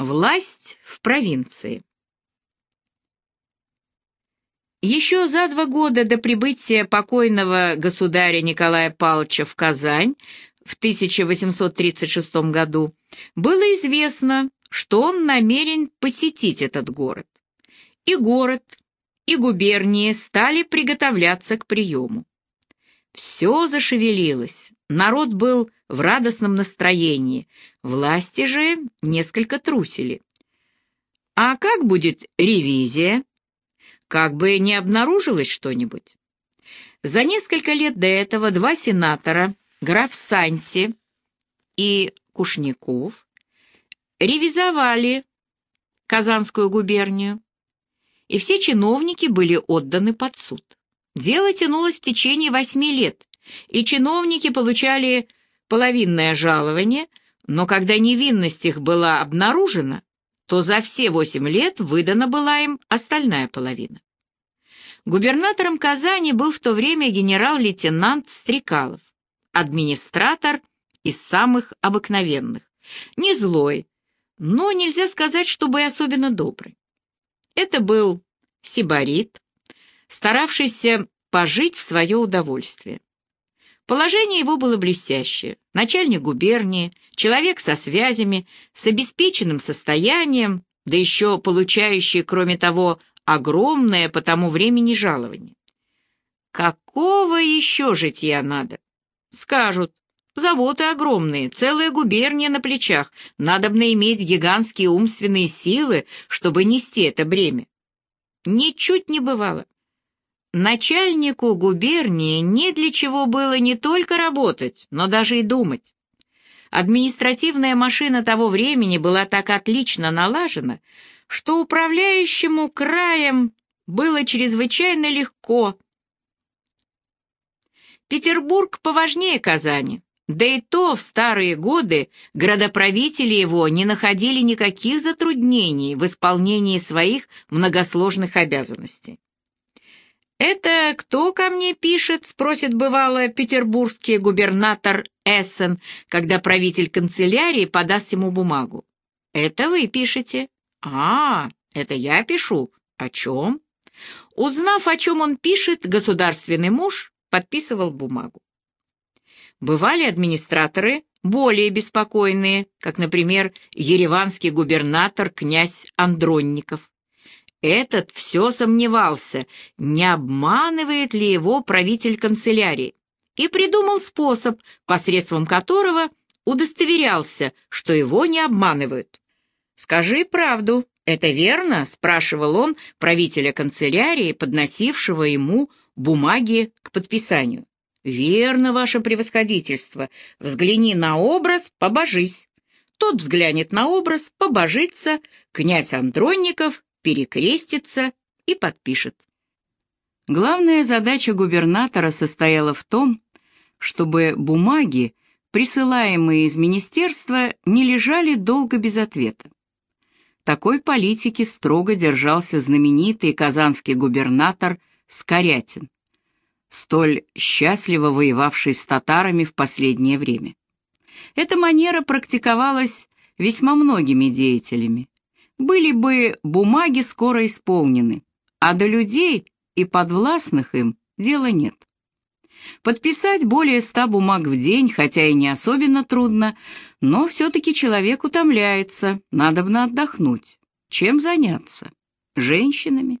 Власть в провинции. Еще за два года до прибытия покойного государя Николая Павловича в Казань в 1836 году было известно, что он намерен посетить этот город. И город, и губернии стали приготовляться к приему. Все зашевелилось, народ был в радостном настроении, власти же несколько трусили. А как будет ревизия? Как бы не обнаружилось что-нибудь? За несколько лет до этого два сенатора, граф Санти и Кушников, ревизовали Казанскую губернию, и все чиновники были отданы под суд. Дело тянулось в течение восьми лет, и чиновники получали половинное жалование, но когда невинность их была обнаружена, то за все восемь лет выдана была им остальная половина. Губернатором Казани был в то время генерал-лейтенант Стрекалов, администратор из самых обыкновенных, не злой, но нельзя сказать, чтобы и особенно добрый. Это был сибарит, старавшийся пожить в свое удовольствие. Положение его было блестящее. Начальник губернии, человек со связями, с обеспеченным состоянием, да еще получающий, кроме того, огромное по тому времени жалование. Какого еще житья надо? Скажут, заводы огромные, целая губерния на плечах, надобно иметь гигантские умственные силы, чтобы нести это бремя. Ничуть не бывало. Начальнику губернии не для чего было не только работать, но даже и думать. Административная машина того времени была так отлично налажена, что управляющему краем было чрезвычайно легко. Петербург поважнее Казани, да и то в старые годы градоправители его не находили никаких затруднений в исполнении своих многосложных обязанностей. «Это кто ко мне пишет?» — спросит бывало петербургский губернатор Эссен, когда правитель канцелярии подаст ему бумагу. «Это вы пишете?» «А, это я пишу. О чем?» Узнав, о чем он пишет, государственный муж подписывал бумагу. Бывали администраторы более беспокойные, как, например, ереванский губернатор князь Андронников. Этот все сомневался, не обманывает ли его правитель канцелярии, и придумал способ, посредством которого удостоверялся, что его не обманывают. «Скажи правду, это верно?» — спрашивал он правителя канцелярии, подносившего ему бумаги к подписанию. «Верно, ваше превосходительство. Взгляни на образ, побожись». Тот взглянет на образ, побожится, князь Андронников перекрестится и подпишет. Главная задача губернатора состояла в том, чтобы бумаги, присылаемые из министерства, не лежали долго без ответа. Такой политики строго держался знаменитый казанский губернатор Скорятин, столь счастливо воевавший с татарами в последнее время. Эта манера практиковалась весьма многими деятелями, были бы бумаги скоро исполнены, а до людей и подвластных им дела нет. Подписать более ста бумаг в день, хотя и не особенно трудно, но все-таки человек утомляется, надобно отдохнуть. Чем заняться? Женщинами.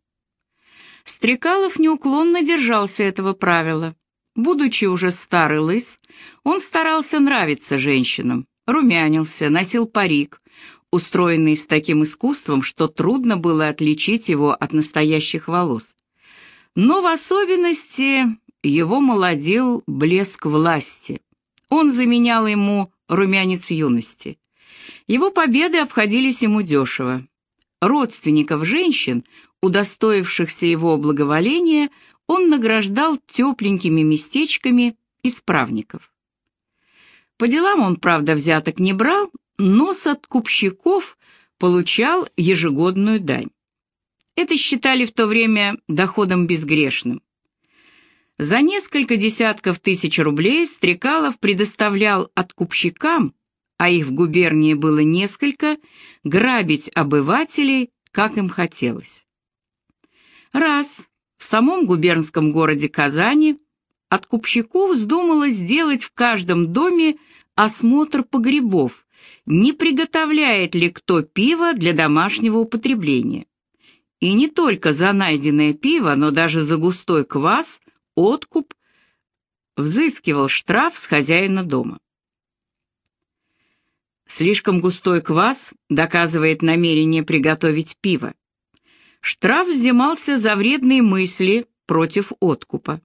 Стрекалов неуклонно держался этого правила. Будучи уже старый лыс, он старался нравиться женщинам, румянился, носил парик, устроенный с таким искусством, что трудно было отличить его от настоящих волос. Но в особенности его молодил блеск власти. Он заменял ему румянец юности. Его победы обходились ему дешево. Родственников женщин, удостоившихся его благоволения, он награждал тепленькими местечками исправников. По делам он, правда, взяток не брал, но с откупщиков получал ежегодную дань. Это считали в то время доходом безгрешным. За несколько десятков тысяч рублей Стрекалов предоставлял откупщикам, а их в губернии было несколько, грабить обывателей, как им хотелось. Раз в самом губернском городе Казани откупщику вздумалось сделать в каждом доме осмотр погребов, не приготовляет ли кто пиво для домашнего употребления. И не только за найденное пиво, но даже за густой квас, откуп, взыскивал штраф с хозяина дома. Слишком густой квас доказывает намерение приготовить пиво. Штраф взимался за вредные мысли против откупа.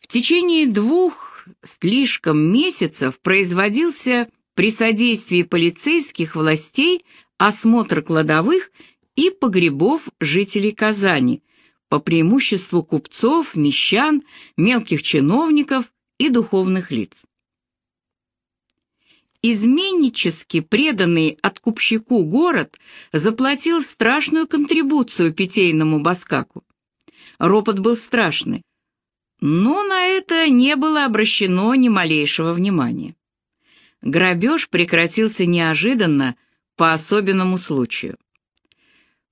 В течение двух слишком месяцев производился при содействии полицейских властей осмотр кладовых и погребов жителей Казани, по преимуществу купцов, мещан, мелких чиновников и духовных лиц. Изменнически преданный откупщику город заплатил страшную контрибуцию питейному баскаку. Ропот был страшный, но на это не было обращено ни малейшего внимания. Грабеж прекратился неожиданно по особенному случаю.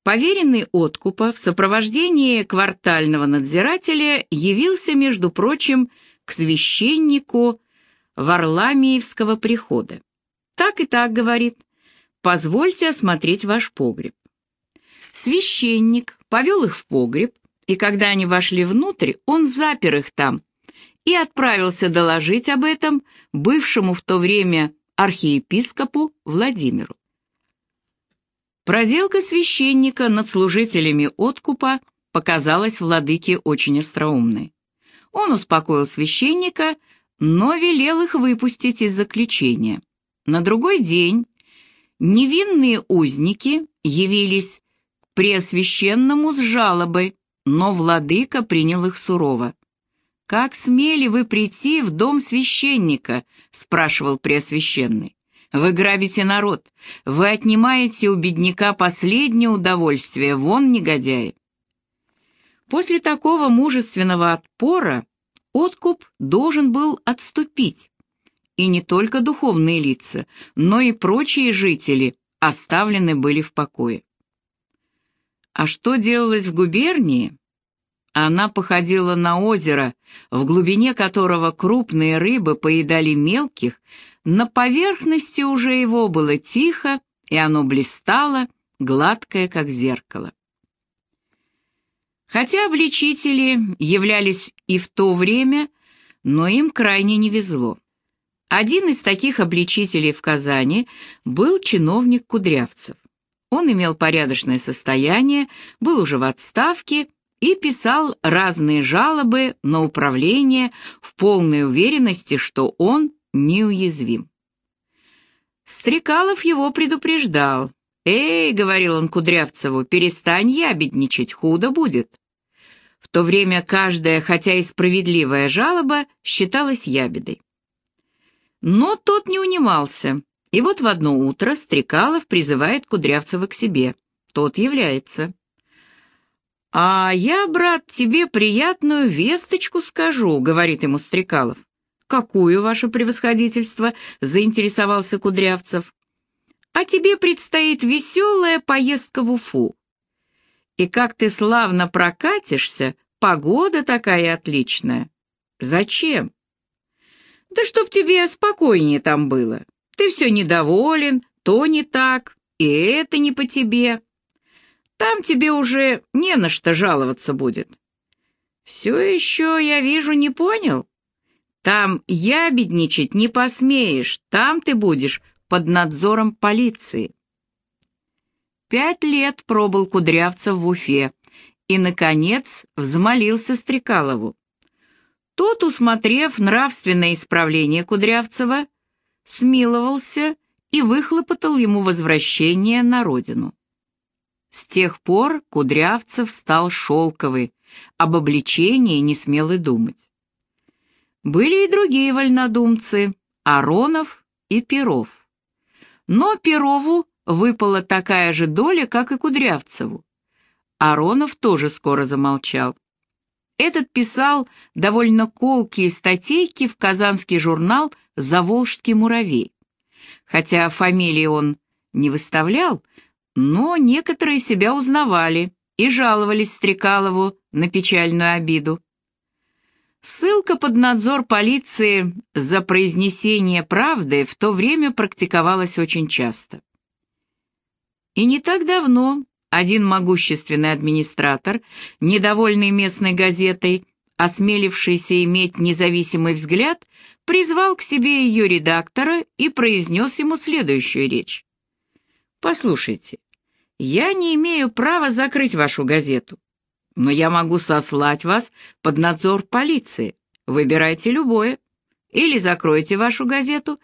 Поверенный откупа в сопровождении квартального надзирателя явился, между прочим, к священнику Варламиевского прихода. Так и так, говорит, позвольте осмотреть ваш погреб. Священник повел их в погреб, и когда они вошли внутрь, он запер их там и отправился доложить об этом бывшему в то время архиепископу Владимиру. Проделка священника над служителями откупа показалась владыке очень остроумной. Он успокоил священника, но велел их выпустить из заключения. На другой день невинные узники явились к Преосвященному с жалобой, но владыка принял их сурово. «Как смели вы прийти в дом священника?» — спрашивал Преосвященный. Вы грабите народ, вы отнимаете у бедняка последнее удовольствие, вон негодяи. После такого мужественного отпора откуп должен был отступить. И не только духовные лица, но и прочие жители оставлены были в покое. А что делалось в губернии? Она походила на озеро, в глубине которого крупные рыбы поедали мелких, на поверхности уже его было тихо, и оно блистало, гладкое, как зеркало. Хотя обличители являлись и в то время, но им крайне не везло. Один из таких обличителей в Казани был чиновник Кудрявцев. Он имел порядочное состояние, был уже в отставке и писал разные жалобы на управление в полной уверенности, что он неуязвим. Стрекалов его предупреждал. «Эй», — говорил он Кудрявцеву, — «перестань ябедничать, худо будет». В то время каждая, хотя и справедливая жалоба, считалась ябедой. Но тот не унимался, и вот в одно утро Стрекалов призывает Кудрявцева к себе. Тот является. «А я, брат, тебе приятную весточку скажу», — говорит ему Стрекалов. «Какую, ваше превосходительство?» — заинтересовался Кудрявцев. «А тебе предстоит веселая поездка в Уфу. И как ты славно прокатишься, погода такая отличная. Зачем?» «Да чтоб тебе спокойнее там было. Ты все недоволен, то не так, и это не по тебе». Там тебе уже не на что жаловаться будет. Все еще, я вижу, не понял? Там ябедничать не посмеешь, там ты будешь под надзором полиции. Пять лет пробыл Кудрявцев в Уфе и, наконец, взмолился Стрекалову. Тот, усмотрев нравственное исправление Кудрявцева, смиловался и выхлопотал ему возвращение на родину. С тех пор Кудрявцев стал шелковый, об обличении не смел и думать. Были и другие вольнодумцы, Аронов и Перов. Но Перову выпала такая же доля, как и Кудрявцеву. Аронов тоже скоро замолчал. Этот писал довольно колкие статейки в казанский журнал «Заволжский муравей». хотя фамилии он не выставлял, но некоторые себя узнавали и жаловались Стрекалову на печальную обиду. Ссылка под надзор полиции за произнесение правды в то время практиковалась очень часто. И не так давно один могущественный администратор, недовольный местной газетой, осмелившийся иметь независимый взгляд, призвал к себе ее редактора и произнес ему следующую речь. «Послушайте, я не имею права закрыть вашу газету, но я могу сослать вас под надзор полиции. Выбирайте любое. Или закройте вашу газету,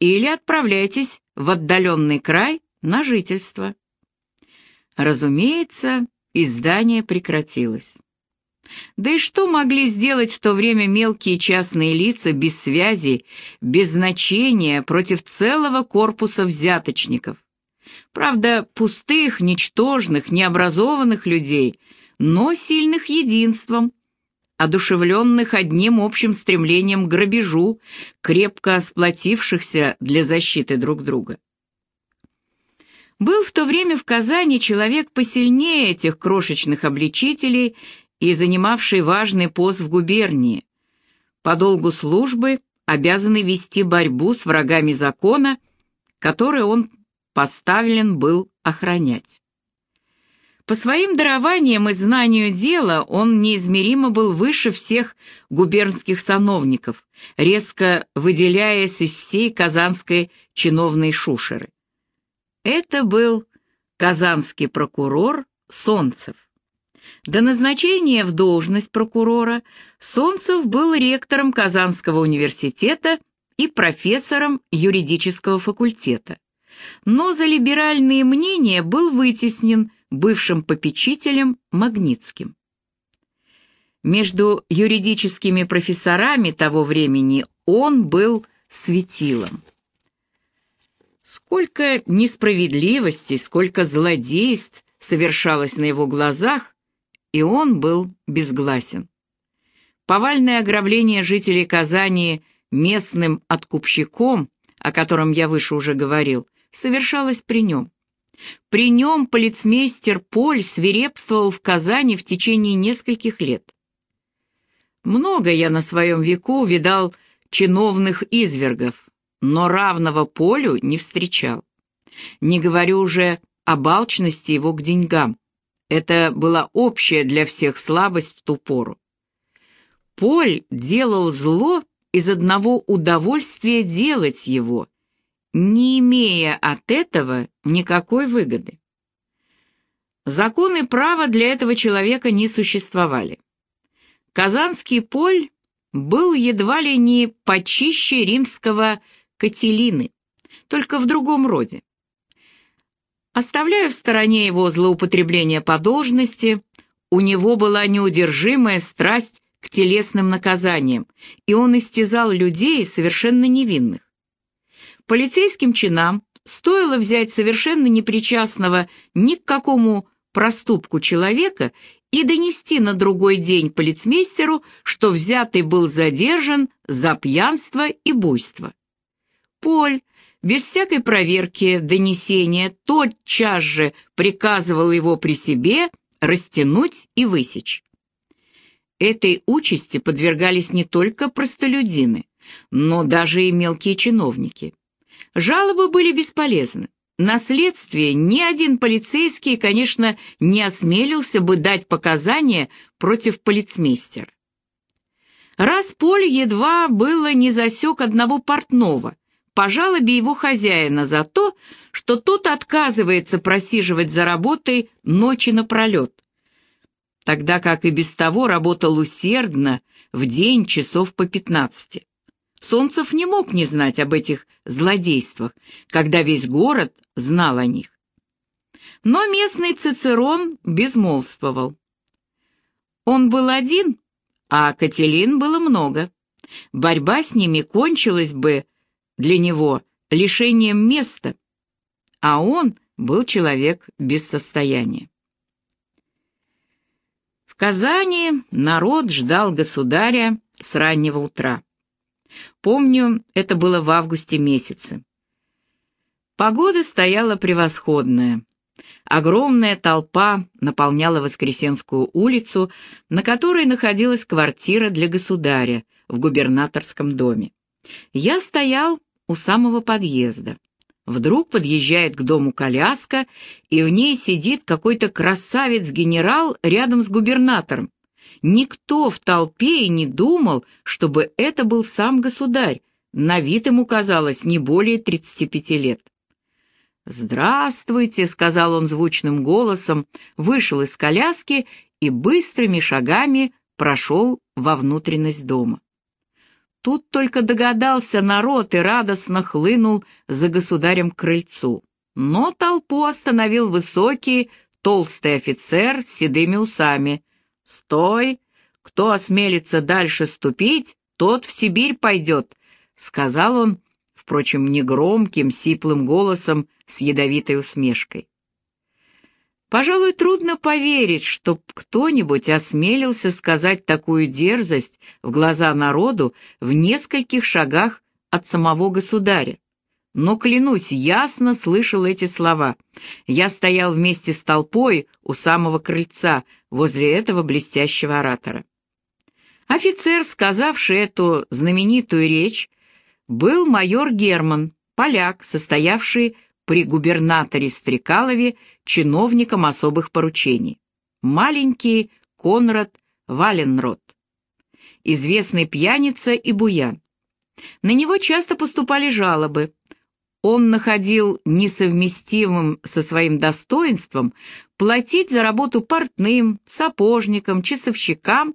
или отправляйтесь в отдаленный край на жительство». Разумеется, издание прекратилось. Да и что могли сделать в то время мелкие частные лица без связи, без значения против целого корпуса взяточников? Правда, пустых, ничтожных, необразованных людей, но сильных единством, одушевленных одним общим стремлением к грабежу, крепко сплотившихся для защиты друг друга. Был в то время в Казани человек посильнее этих крошечных обличителей и занимавший важный пост в губернии. По долгу службы обязанный вести борьбу с врагами закона, который он поставлен был охранять. По своим дарованиям и знанию дела он неизмеримо был выше всех губернских сановников, резко выделяясь из всей казанской чиновной шушеры. Это был казанский прокурор Солнцев. До назначения в должность прокурора Солнцев был ректором Казанского университета и профессором юридического факультета. Но за либеральные мнения был вытеснен бывшим попечителем Магнитским. Между юридическими профессорами того времени он был светилом. Сколько несправедливостей, сколько злодейств совершалось на его глазах, и он был безгласен. Повальное ограбление жителей Казани местным откупщиком, о котором я выше уже говорил, совершалось при нем. При нем полицмейстер Поль свирепствовал в Казани в течение нескольких лет. Много я на своем веку видал чиновных извергов, но равного Полю не встречал. Не говорю уже об алчности его к деньгам. Это была общая для всех слабость в ту пору. Поль делал зло из одного удовольствия делать его, не имея от этого никакой выгоды. Законы права для этого человека не существовали. Казанский Поль был едва ли не почище римского Кателины, только в другом роде. Оставляя в стороне его злоупотребление по должности, у него была неудержимая страсть к телесным наказаниям, и он истязал людей совершенно невинных. Полицейским чинам стоило взять совершенно непричастного ни к какому проступку человека и донести на другой день полицмейстеру, что взятый был задержан за пьянство и буйство. Поль без всякой проверки донесения тотчас же приказывал его при себе растянуть и высечь. Этой участи подвергались не только простолюдины, но даже и мелкие чиновники. Жалобы были бесполезны. На следствие ни один полицейский, конечно, не осмелился бы дать показания против полицмейстера. Раз Поль едва было не засек одного портного, по жалобе его хозяина за то, что тот отказывается просиживать за работой ночи напролет, тогда как и без того работал усердно в день часов по пятнадцати. Солнцев не мог не знать об этих злодействах, когда весь город знал о них. Но местный Цицерон безмолвствовал. Он был один, а Кателин было много. Борьба с ними кончилась бы для него лишением места, а он был человек без состояния. В Казани народ ждал государя с раннего утра. Помню, это было в августе месяце. Погода стояла превосходная. Огромная толпа наполняла Воскресенскую улицу, на которой находилась квартира для государя в губернаторском доме. Я стоял у самого подъезда. Вдруг подъезжает к дому коляска, и в ней сидит какой-то красавец-генерал рядом с губернатором. Никто в толпе и не думал, чтобы это был сам государь. На вид ему казалось не более 35 лет. «Здравствуйте», — сказал он звучным голосом, вышел из коляски и быстрыми шагами прошел во внутренность дома. Тут только догадался народ и радостно хлынул за государем к крыльцу. Но толпу остановил высокий, толстый офицер с седыми усами. «Стой! Кто осмелится дальше ступить, тот в Сибирь пойдет», — сказал он, впрочем, негромким, сиплым голосом с ядовитой усмешкой. Пожалуй, трудно поверить, чтоб кто-нибудь осмелился сказать такую дерзость в глаза народу в нескольких шагах от самого государя. Но, клянусь, ясно слышал эти слова. Я стоял вместе с толпой у самого крыльца, возле этого блестящего оратора. Офицер, сказавший эту знаменитую речь, был майор Герман, поляк, состоявший при губернаторе Стрекалове чиновником особых поручений. Маленький Конрад Валенрод. Известный пьяница и буян. На него часто поступали жалобы. Он находил несовместимым со своим достоинством платить за работу портным, сапожникам, часовщикам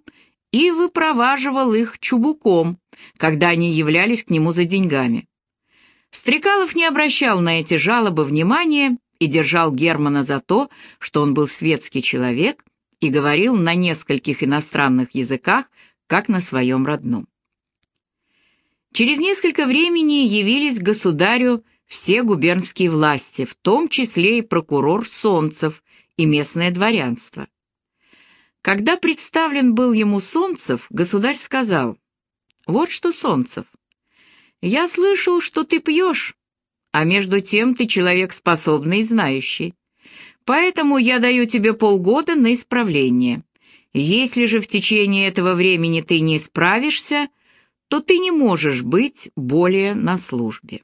и выпроваживал их чубуком, когда они являлись к нему за деньгами. Стрекалов не обращал на эти жалобы внимания и держал Германа за то, что он был светский человек и говорил на нескольких иностранных языках, как на своем родном. Через несколько времени явились государю все губернские власти, в том числе и прокурор Солнцев и местное дворянство. Когда представлен был ему Солнцев, государь сказал, «Вот что, Солнцев, я слышал, что ты пьешь, а между тем ты человек способный и знающий. Поэтому я даю тебе полгода на исправление. Если же в течение этого времени ты не справишься, то ты не можешь быть более на службе.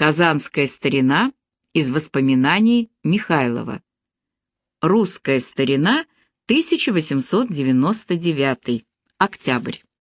Казанская старина из воспоминаний Михайлова. Русская старина, 1899. Октябрь.